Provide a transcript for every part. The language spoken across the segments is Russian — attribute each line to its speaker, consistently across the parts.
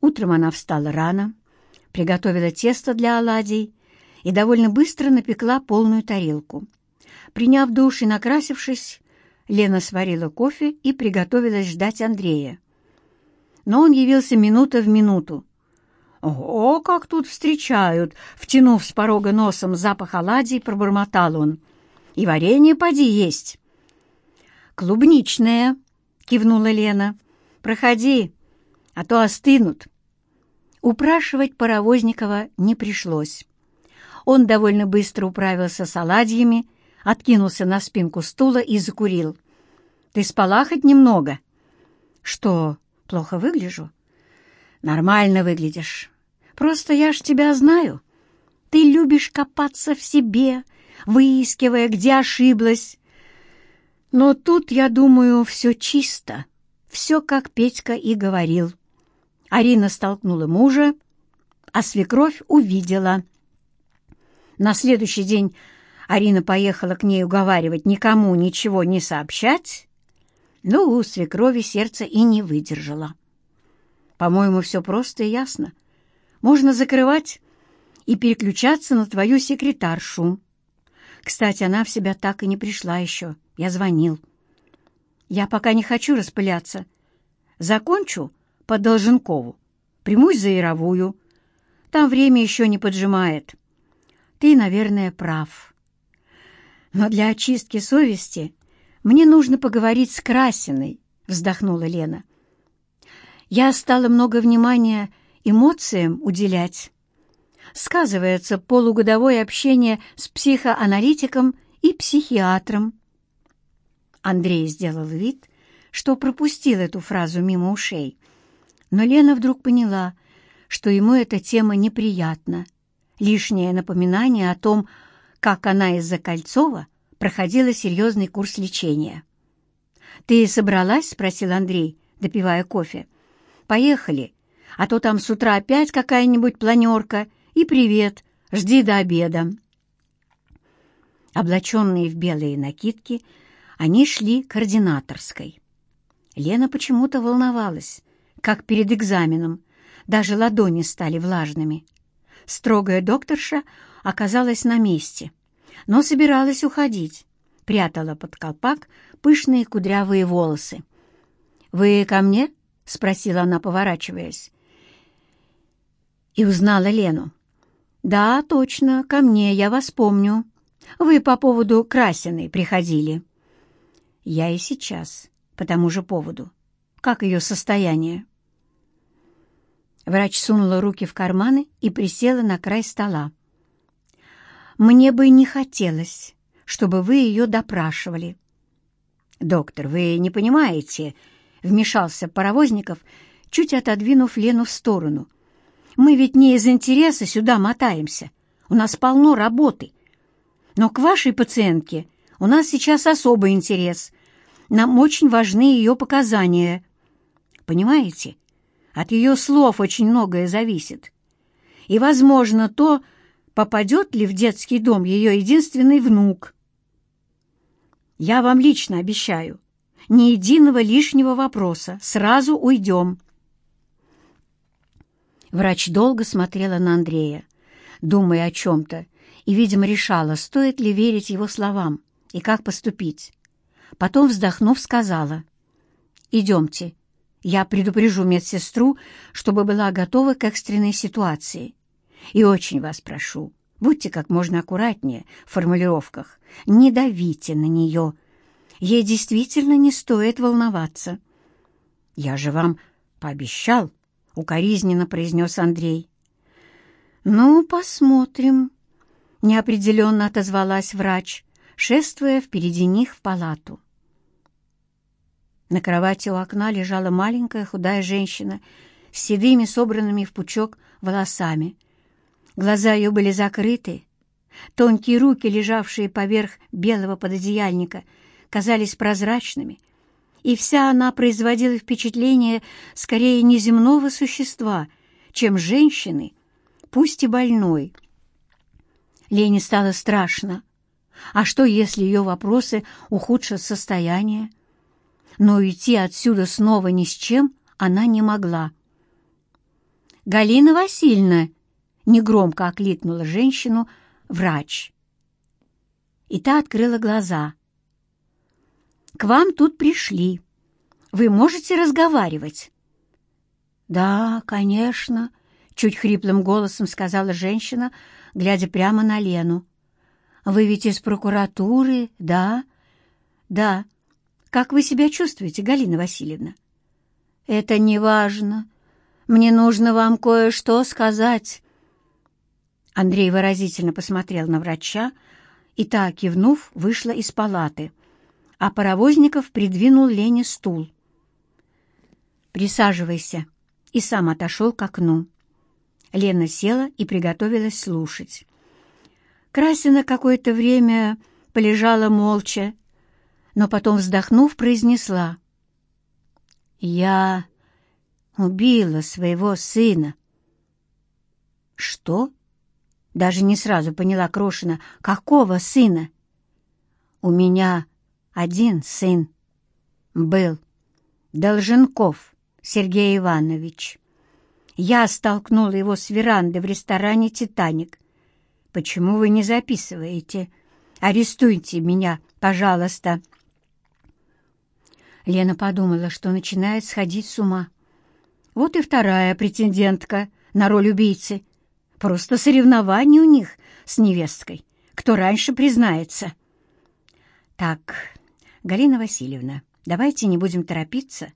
Speaker 1: Утром она встала рано, приготовила тесто для оладий и довольно быстро напекла полную тарелку. Приняв душ и накрасившись, Лена сварила кофе и приготовилась ждать Андрея. Но он явился минута в минуту. «О, как тут встречают!» — втянув с порога носом запах оладий, пробормотал он. «И варенье поди есть!» «Клубничное!» — кивнула Лена. «Проходи, а то остынут». Упрашивать Паровозникова не пришлось. Он довольно быстро управился с оладьями, откинулся на спинку стула и закурил. «Ты спала хоть немного?» «Что, плохо выгляжу?» «Нормально выглядишь. Просто я ж тебя знаю. Ты любишь копаться в себе, выискивая, где ошиблась. Но тут, я думаю, все чисто, все, как Петька и говорил». Арина столкнула мужа, а свекровь увидела. На следующий день Арина поехала к ней уговаривать никому ничего не сообщать, но у свекрови сердце и не выдержало. «По-моему, все просто и ясно. Можно закрывать и переключаться на твою секретаршу. Кстати, она в себя так и не пришла еще. Я звонил. Я пока не хочу распыляться. Закончу, по Долженкову. Примусь за Яровую. Там время еще не поджимает. Ты, наверное, прав. Но для очистки совести мне нужно поговорить с Красиной, вздохнула Лена. Я стала много внимания эмоциям уделять. Сказывается полугодовое общение с психоаналитиком и психиатром. Андрей сделал вид, что пропустил эту фразу мимо ушей. Но Лена вдруг поняла, что ему эта тема неприятна. Лишнее напоминание о том, как она из-за Кольцова проходила серьезный курс лечения. «Ты собралась?» — спросил Андрей, допивая кофе. «Поехали, а то там с утра опять какая-нибудь планерка. И привет, жди до обеда». Облаченные в белые накидки, они шли к ординаторской. Лена почему-то волновалась, как перед экзаменом, даже ладони стали влажными. Строгая докторша оказалась на месте, но собиралась уходить, прятала под колпак пышные кудрявые волосы. «Вы ко мне?» — спросила она, поворачиваясь. И узнала Лену. «Да, точно, ко мне, я вас помню. Вы по поводу Красиной приходили». «Я и сейчас, по тому же поводу. Как ее состояние?» Врач сунула руки в карманы и присела на край стола. «Мне бы не хотелось, чтобы вы ее допрашивали». «Доктор, вы не понимаете», — вмешался Паровозников, чуть отодвинув Лену в сторону. «Мы ведь не из интереса сюда мотаемся. У нас полно работы. Но к вашей пациентке у нас сейчас особый интерес. Нам очень важны ее показания. Понимаете, от ее слов очень многое зависит. И, возможно, то, попадет ли в детский дом ее единственный внук. Я вам лично обещаю, ни единого лишнего вопроса, сразу уйдем. Врач долго смотрела на Андрея, думая о чем-то, и, видимо, решала, стоит ли верить его словам и как поступить. Потом, вздохнув, сказала, «Идемте, я предупрежу медсестру, чтобы была готова к экстренной ситуации. И очень вас прошу, будьте как можно аккуратнее в формулировках. Не давите на нее. Ей действительно не стоит волноваться. Я же вам пообещал, — укоризненно произнес Андрей. «Ну, посмотрим», — неопределенно отозвалась врач, шествуя впереди них в палату. На кровати у окна лежала маленькая худая женщина с седыми, собранными в пучок волосами. Глаза ее были закрыты. Тонкие руки, лежавшие поверх белого пододеяльника, казались прозрачными, и вся она производила впечатление скорее неземного существа, чем женщины, пусть и больной. Лене стало страшно. А что, если ее вопросы ухудшат состояние? но уйти отсюда снова ни с чем она не могла. «Галина Васильевна!» — негромко окликнула женщину врач. И та открыла глаза. «К вам тут пришли. Вы можете разговаривать?» «Да, конечно», — чуть хриплым голосом сказала женщина, глядя прямо на Лену. «Вы ведь из прокуратуры, да?» «Да», как вы себя чувствуете, Галина Васильевна?» «Это не важно. Мне нужно вам кое-что сказать». Андрей выразительно посмотрел на врача, и та, кивнув, вышла из палаты, а Паровозников придвинул Лене стул. «Присаживайся», и сам отошел к окну. Лена села и приготовилась слушать. Красина какое-то время полежала молча, но потом, вздохнув, произнесла. «Я убила своего сына». «Что?» Даже не сразу поняла Крошина. «Какого сына?» «У меня один сын был. Долженков Сергей Иванович. Я столкнула его с веранды в ресторане «Титаник». Почему вы не записываете? Арестуйте меня, пожалуйста». Лена подумала, что начинает сходить с ума. Вот и вторая претендентка на роль убийцы. Просто соревнование у них с невесткой. Кто раньше признается. Так, Галина Васильевна, давайте не будем торопиться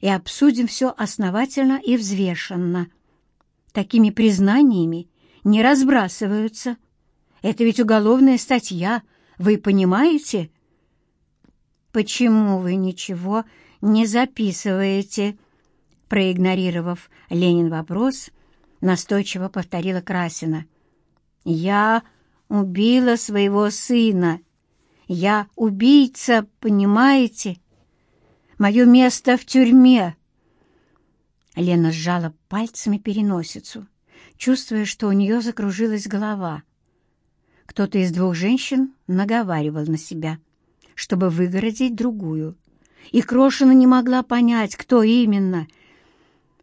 Speaker 1: и обсудим все основательно и взвешенно. Такими признаниями не разбрасываются. Это ведь уголовная статья, вы понимаете?» почему вы ничего не записываете?» Проигнорировав Ленин вопрос, настойчиво повторила Красина. «Я убила своего сына. Я убийца, понимаете? Мое место в тюрьме». Лена сжала пальцами переносицу, чувствуя, что у нее закружилась голова. Кто-то из двух женщин наговаривал на себя чтобы выгородить другую. И Крошина не могла понять, кто именно.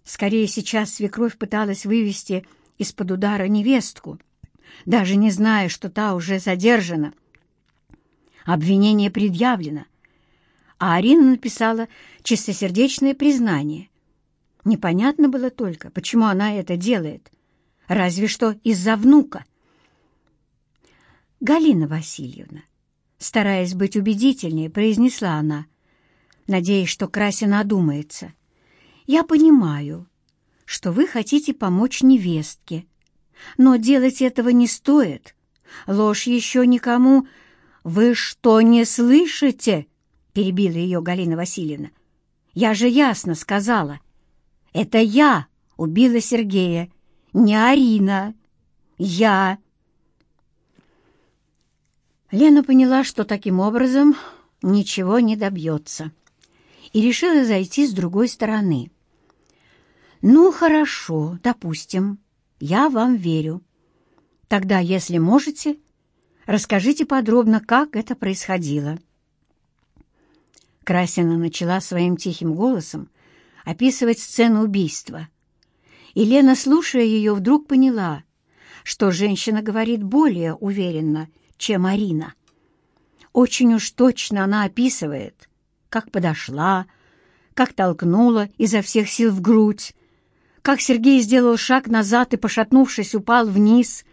Speaker 1: Скорее, сейчас свекровь пыталась вывести из-под удара невестку, даже не зная, что та уже задержана. Обвинение предъявлено, а Арина написала чистосердечное признание. Непонятно было только, почему она это делает. Разве что из-за внука. «Галина Васильевна, стараясь быть убедительнее, произнесла она, надеясь, что Красина одумается. «Я понимаю, что вы хотите помочь невестке, но делать этого не стоит. Ложь еще никому...» «Вы что, не слышите?» — перебила ее Галина Васильевна. «Я же ясно сказала. Это я убила Сергея, не Арина. Я...» Лена поняла, что таким образом ничего не добьется, и решила зайти с другой стороны. «Ну, хорошо, допустим, я вам верю. Тогда, если можете, расскажите подробно, как это происходило». Красина начала своим тихим голосом описывать сцену убийства. И Лена, слушая ее, вдруг поняла, что женщина говорит более уверенно, чем Арина. Очень уж точно она описывает, как подошла, как толкнула изо всех сил в грудь, как Сергей сделал шаг назад и, пошатнувшись, упал вниз.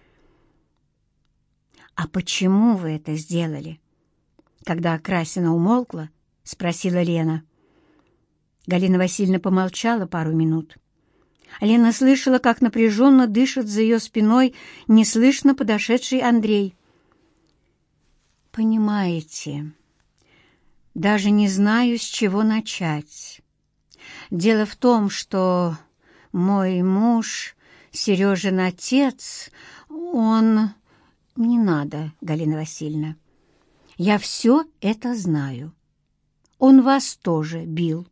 Speaker 1: «А почему вы это сделали?» Когда Красина умолкла, спросила Лена. Галина Васильевна помолчала пару минут. Лена слышала, как напряженно дышит за ее спиной неслышно подошедший Андрей понимаете, даже не знаю, с чего начать. Дело в том, что мой муж, Сережин отец, он... Не надо, Галина Васильевна. Я все это знаю. Он вас тоже бил.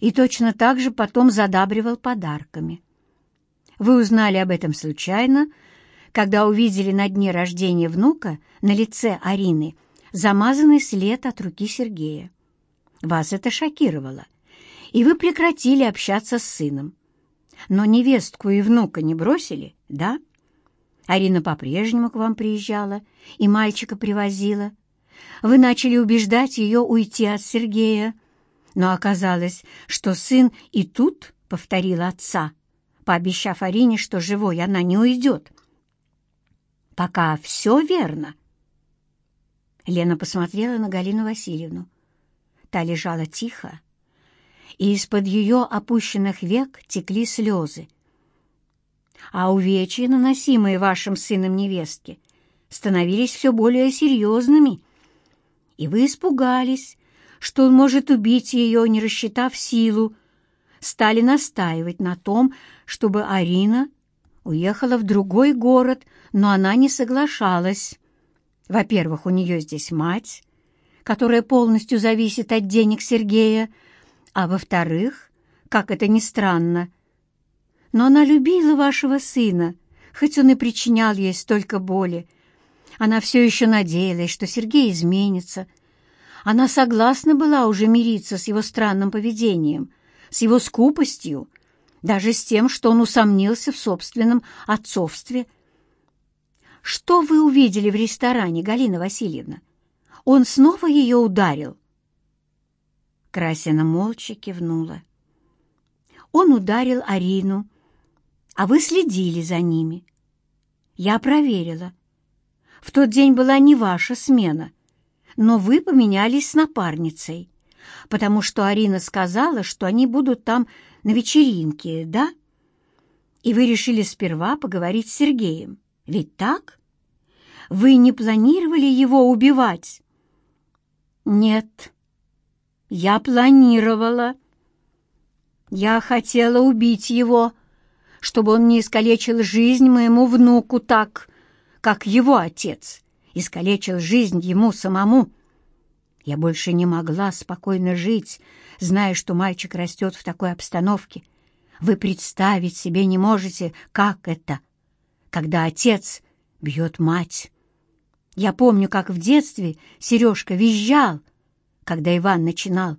Speaker 1: И точно так же потом задабривал подарками. Вы узнали об этом случайно, — когда увидели на дне рождения внука на лице Арины замазанный след от руки Сергея. Вас это шокировало, и вы прекратили общаться с сыном. Но невестку и внука не бросили, да? Арина по-прежнему к вам приезжала и мальчика привозила. Вы начали убеждать ее уйти от Сергея, но оказалось, что сын и тут повторил отца, пообещав Арине, что живой она не уйдет пока все верно?» Лена посмотрела на Галину Васильевну. Та лежала тихо, и из-под ее опущенных век текли слезы. А увечья, наносимые вашим сыном невестке, становились все более серьезными, и вы испугались, что он может убить ее, не рассчитав силу, стали настаивать на том, чтобы Арина уехала в другой город, но она не соглашалась. Во-первых, у нее здесь мать, которая полностью зависит от денег Сергея, а во-вторых, как это ни странно, но она любила вашего сына, хоть он и причинял ей столько боли. Она все еще надеялась, что Сергей изменится. Она согласна была уже мириться с его странным поведением, с его скупостью, даже с тем, что он усомнился в собственном отцовстве. «Что вы увидели в ресторане, Галина Васильевна? Он снова ее ударил?» Красина молча кивнула. «Он ударил Арину, а вы следили за ними. Я проверила. В тот день была не ваша смена, но вы поменялись с напарницей» потому что Арина сказала, что они будут там на вечеринке, да? И вы решили сперва поговорить с Сергеем, ведь так? Вы не планировали его убивать?» «Нет, я планировала. Я хотела убить его, чтобы он не искалечил жизнь моему внуку так, как его отец искалечил жизнь ему самому». Я больше не могла спокойно жить, зная, что мальчик растет в такой обстановке. Вы представить себе не можете, как это, когда отец бьет мать. Я помню, как в детстве Сережка визжал, когда Иван начинал.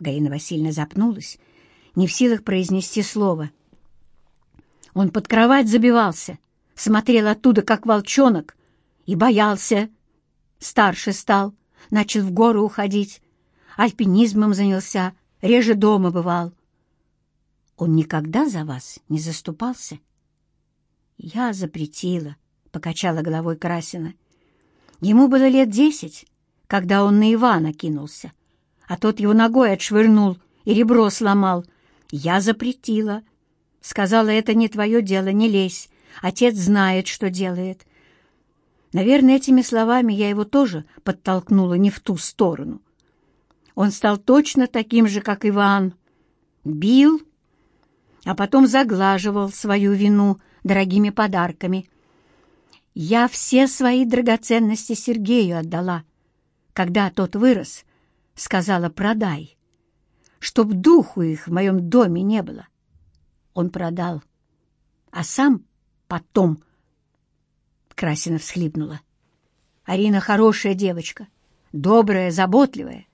Speaker 1: Галина Васильевна запнулась, не в силах произнести слово. Он под кровать забивался, смотрел оттуда, как волчонок, и боялся. Старше стал, начал в горы уходить, альпинизмом занялся, реже дома бывал. Он никогда за вас не заступался? Я запретила, — покачала головой Красина. Ему было лет десять, когда он на Ивана кинулся, а тот его ногой отшвырнул и ребро сломал. Я запретила. Сказала, это не твое дело, не лезь. Отец знает, что делает. Наверное, этими словами я его тоже подтолкнула не в ту сторону. Он стал точно таким же, как Иван. Бил, а потом заглаживал свою вину дорогими подарками. Я все свои драгоценности Сергею отдала, когда тот вырос, сказала «продай», чтоб духу их в моем доме не было. Он продал, а сам потом Красина всхлипнула. «Арина хорошая девочка, добрая, заботливая.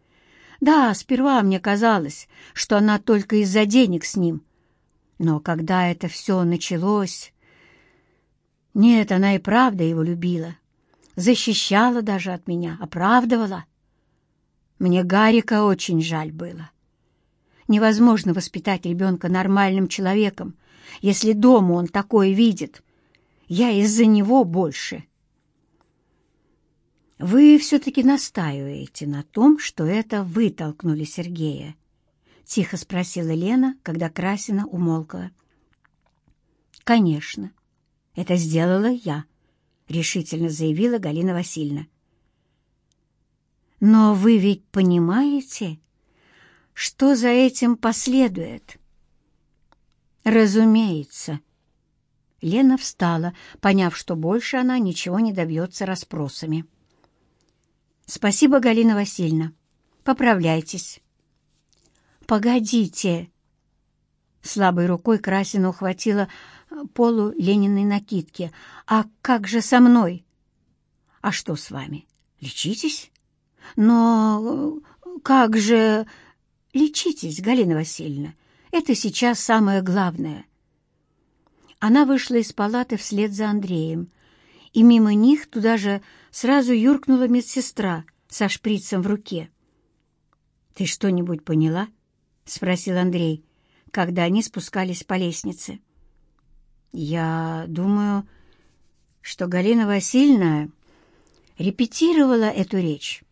Speaker 1: Да, сперва мне казалось, что она только из-за денег с ним. Но когда это все началось... Нет, она и правда его любила. Защищала даже от меня, оправдывала. Мне Гарика очень жаль было. Невозможно воспитать ребенка нормальным человеком, если дома он такое видит я из-за него больше. «Вы все-таки настаиваете на том, что это вы толкнули Сергея?» — тихо спросила Лена, когда Красина умолкла. «Конечно, это сделала я», — решительно заявила Галина Васильевна. «Но вы ведь понимаете, что за этим последует?» «Разумеется», Лена встала, поняв, что больше она ничего не добьется расспросами. «Спасибо, Галина Васильевна. Поправляйтесь». «Погодите!» Слабой рукой Красина ухватила полу Лениной накидки. «А как же со мной?» «А что с вами? Лечитесь?» «Но как же...» «Лечитесь, Галина Васильевна. Это сейчас самое главное». Она вышла из палаты вслед за Андреем, и мимо них туда же сразу юркнула медсестра со шприцем в руке. «Ты что-нибудь поняла?» — спросил Андрей, когда они спускались по лестнице. «Я думаю, что Галина Васильевна репетировала эту речь.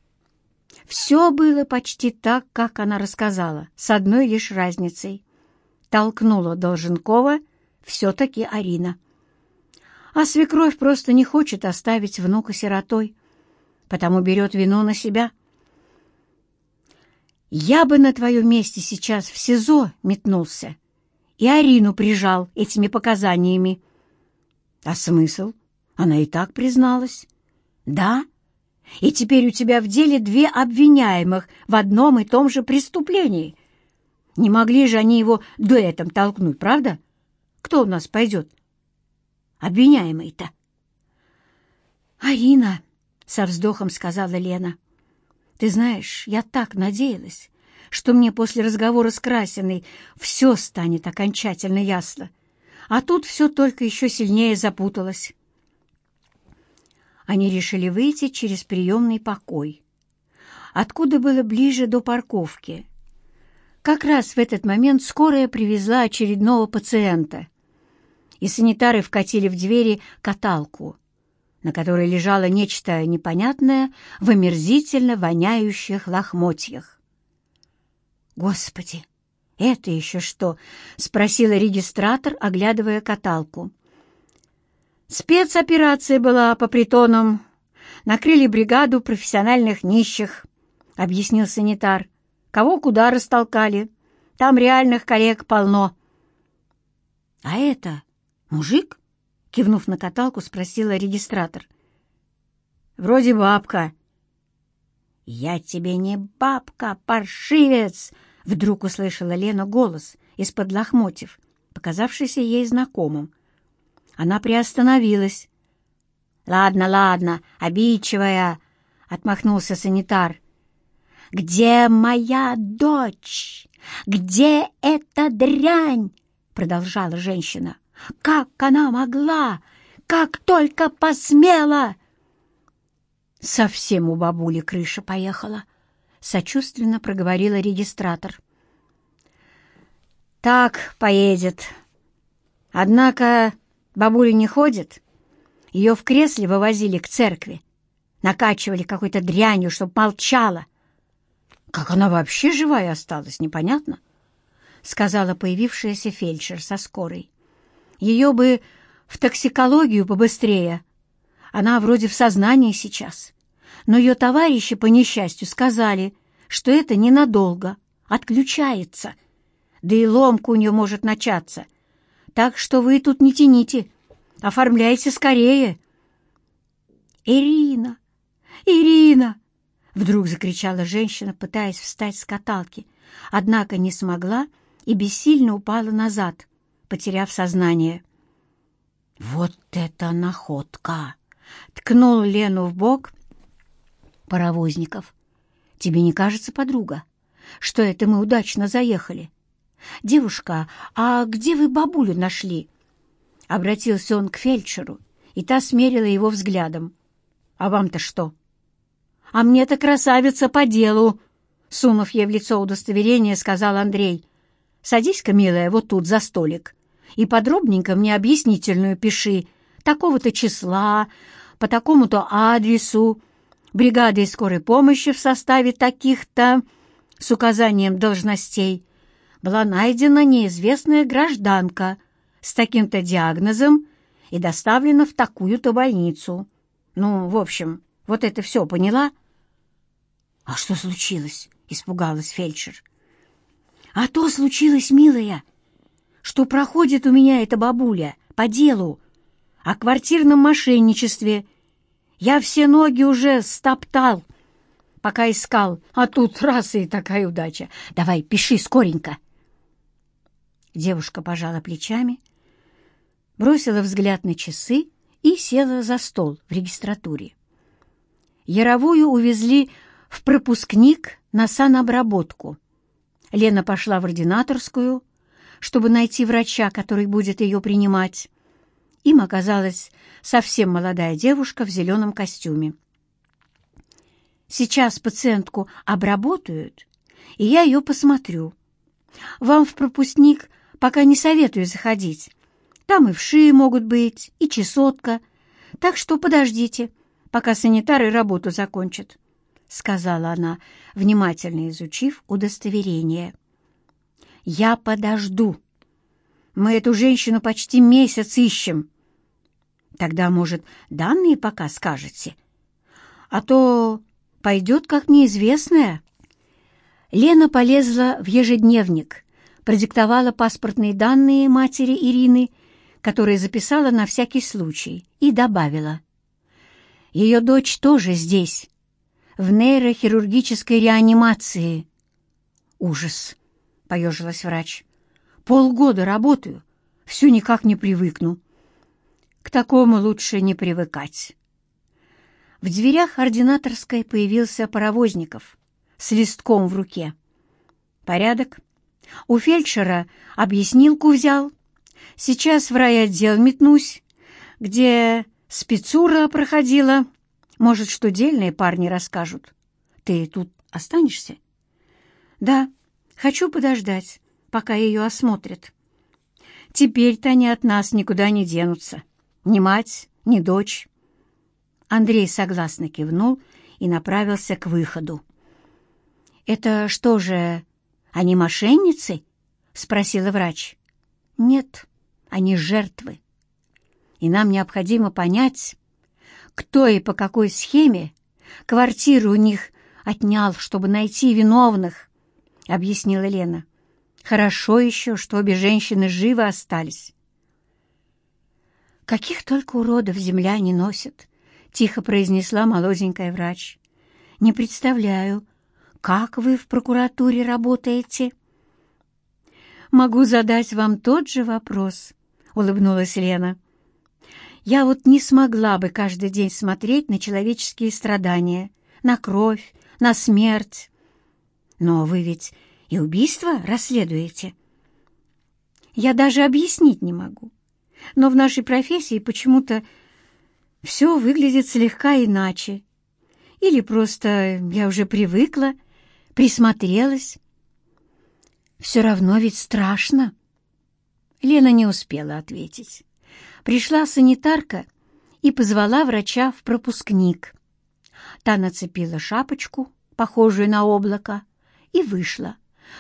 Speaker 1: Все было почти так, как она рассказала, с одной лишь разницей. Толкнула Долженкова — все-таки Арина. А свекровь просто не хочет оставить внука сиротой, потому берет вину на себя. Я бы на твоем месте сейчас в СИЗО метнулся и Арину прижал этими показаниями. А смысл? Она и так призналась. Да? И теперь у тебя в деле две обвиняемых в одном и том же преступлении. Не могли же они его дуэтом толкнуть, правда? — кто у нас пойдет? Обвиняемый-то. «Арина», — со вздохом сказала Лена, — «ты знаешь, я так надеялась, что мне после разговора с Красиной все станет окончательно ясно, а тут все только еще сильнее запуталось». Они решили выйти через приемный покой, откуда было ближе до парковки. Как раз в этот момент скорая привезла очередного пациента — и санитары вкатили в двери каталку, на которой лежало нечто непонятное в омерзительно воняющих лохмотьях. «Господи, это еще что?» — спросила регистратор, оглядывая каталку. «Спецоперация была по притонам. Накрыли бригаду профессиональных нищих», — объяснил санитар. «Кого куда растолкали. Там реальных коллег полно». «А это «Мужик?» — кивнув на каталку, спросила регистратор. «Вроде бабка». «Я тебе не бабка, паршивец!» — вдруг услышала Лена голос из-под лохмотьев, показавшийся ей знакомым. Она приостановилась. «Ладно, ладно, обидчивая!» — отмахнулся санитар. «Где моя дочь? Где эта дрянь?» — продолжала женщина. Как она могла? Как только посмела!» «Совсем у бабули крыша поехала», — сочувственно проговорила регистратор. «Так поедет. Однако бабуля не ходит. Ее в кресле вывозили к церкви. Накачивали какой-то дрянью, чтоб молчала. Как она вообще живая осталась, непонятно», — сказала появившаяся фельдшер со скорой. Ее бы в токсикологию побыстрее. Она вроде в сознании сейчас. Но ее товарищи, по несчастью, сказали, что это ненадолго, отключается. Да и ломка у нее может начаться. Так что вы тут не тяните, оформляйте скорее. «Ирина! Ирина!» — вдруг закричала женщина, пытаясь встать с каталки, однако не смогла и бессильно упала назад — потеряв сознание. «Вот это находка!» — ткнул Лену в бок паровозников. «Тебе не кажется, подруга, что это мы удачно заехали? Девушка, а где вы бабулю нашли?» Обратился он к фельдшеру, и та смерила его взглядом. «А вам-то что?» «А мне-то красавица по делу!» Сунув ей в лицо удостоверение, сказал Андрей. «Садись-ка, милая, вот тут, за столик и подробненько мне объяснительную пиши, такого-то числа, по такому-то адресу, бригадой скорой помощи в составе таких-то, с указанием должностей, была найдена неизвестная гражданка с таким-то диагнозом и доставлена в такую-то больницу. Ну, в общем, вот это все поняла? — А что случилось? — испугалась фельдшер. — А то случилось, милая, — что проходит у меня эта бабуля по делу о квартирном мошенничестве. Я все ноги уже стоптал, пока искал, а тут раз и такая удача. Давай, пиши скоренько. Девушка пожала плечами, бросила взгляд на часы и села за стол в регистратуре. Яровую увезли в пропускник на санобработку. Лена пошла в ординаторскую, чтобы найти врача, который будет ее принимать. Им оказалась совсем молодая девушка в зеленом костюме. «Сейчас пациентку обработают, и я ее посмотрю. Вам в пропускник пока не советую заходить. Там и вши могут быть, и чесотка. Так что подождите, пока санитары работу закончат», — сказала она, внимательно изучив удостоверение. Я подожду. Мы эту женщину почти месяц ищем. Тогда, может, данные пока скажете? А то пойдет как неизвестная». Лена полезла в ежедневник, продиктовала паспортные данные матери Ирины, которые записала на всякий случай, и добавила. «Ее дочь тоже здесь, в нейрохирургической реанимации». Ужас! — поежилась врач. «Полгода работаю, все никак не привыкну». «К такому лучше не привыкать». В дверях ординаторской появился Паровозников с листком в руке. «Порядок. У фельдшера объяснилку взял. Сейчас в райотдел метнусь, где спецура проходила. Может, что дельные парни расскажут. Ты тут останешься?» «Да», Хочу подождать, пока ее осмотрят. Теперь-то они от нас никуда не денутся. Ни мать, ни дочь. Андрей согласно кивнул и направился к выходу. «Это что же, они мошенницы?» — спросила врач. «Нет, они жертвы. И нам необходимо понять, кто и по какой схеме квартиру у них отнял, чтобы найти виновных». — объяснила Лена. «Хорошо еще, что обе женщины живы остались». «Каких только уродов земля не носит», — тихо произнесла молоденькая врач. «Не представляю, как вы в прокуратуре работаете?» «Могу задать вам тот же вопрос», — улыбнулась Лена. «Я вот не смогла бы каждый день смотреть на человеческие страдания, на кровь, на смерть. Но вы ведь и убийство расследуете. Я даже объяснить не могу. Но в нашей профессии почему-то все выглядит слегка иначе. Или просто я уже привыкла, присмотрелась. Все равно ведь страшно. Лена не успела ответить. Пришла санитарка и позвала врача в пропускник. Та нацепила шапочку, похожую на облако, и вышла,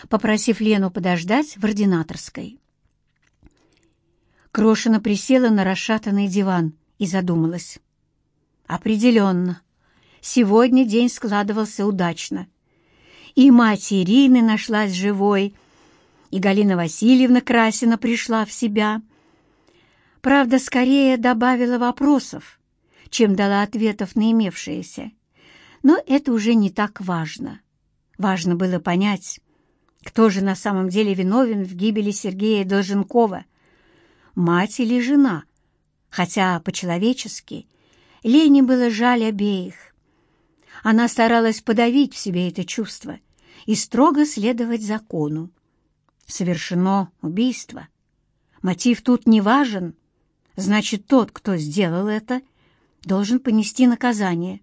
Speaker 1: попросив Лену подождать в ординаторской. Крошина присела на расшатанный диван и задумалась. Определенно, сегодня день складывался удачно. И мать Ирины нашлась живой, и Галина Васильевна Красина пришла в себя. Правда, скорее добавила вопросов, чем дала ответов на имевшиеся. Но это уже не так важно. Важно было понять, кто же на самом деле виновен в гибели Сергея Долженкова, мать или жена, хотя по-человечески Лене было жаль обеих. Она старалась подавить в себе это чувство и строго следовать закону. Совершено убийство. Мотив тут не важен. Значит, тот, кто сделал это, должен понести наказание.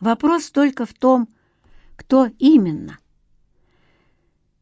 Speaker 1: Вопрос только в том, кто именно.